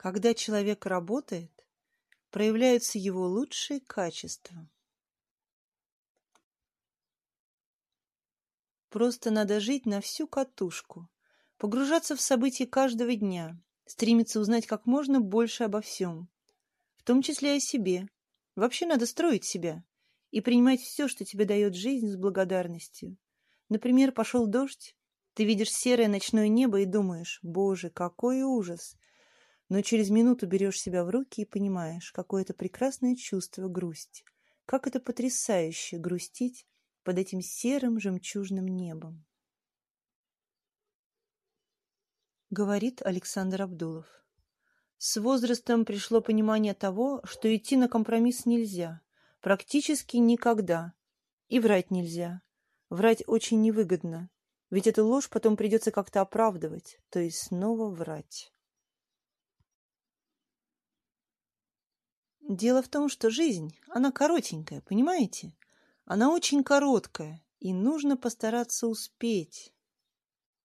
Когда человек работает, проявляются его лучшие качества. Просто надо жить на всю катушку, погружаться в события каждого дня, стремиться узнать как можно больше обо всем, в том числе о себе. Вообще надо строить себя и принимать все, что тебе дает жизнь с благодарностью. Например, пошел дождь, ты видишь серое ночное небо и думаешь, боже, какой ужас. Но через минуту берешь себя в руки и понимаешь, какое это прекрасное чувство грусть. Как это потрясающе грустить под этим серым жемчужным небом. Говорит Александр Абдулов. С возрастом пришло понимание того, что идти на компромисс нельзя, практически никогда. И врать нельзя. Врать очень невыгодно, ведь эту ложь потом придется как-то оправдывать, то есть снова врать. Дело в том, что жизнь, она коротенькая, понимаете? Она очень короткая, и нужно постараться успеть.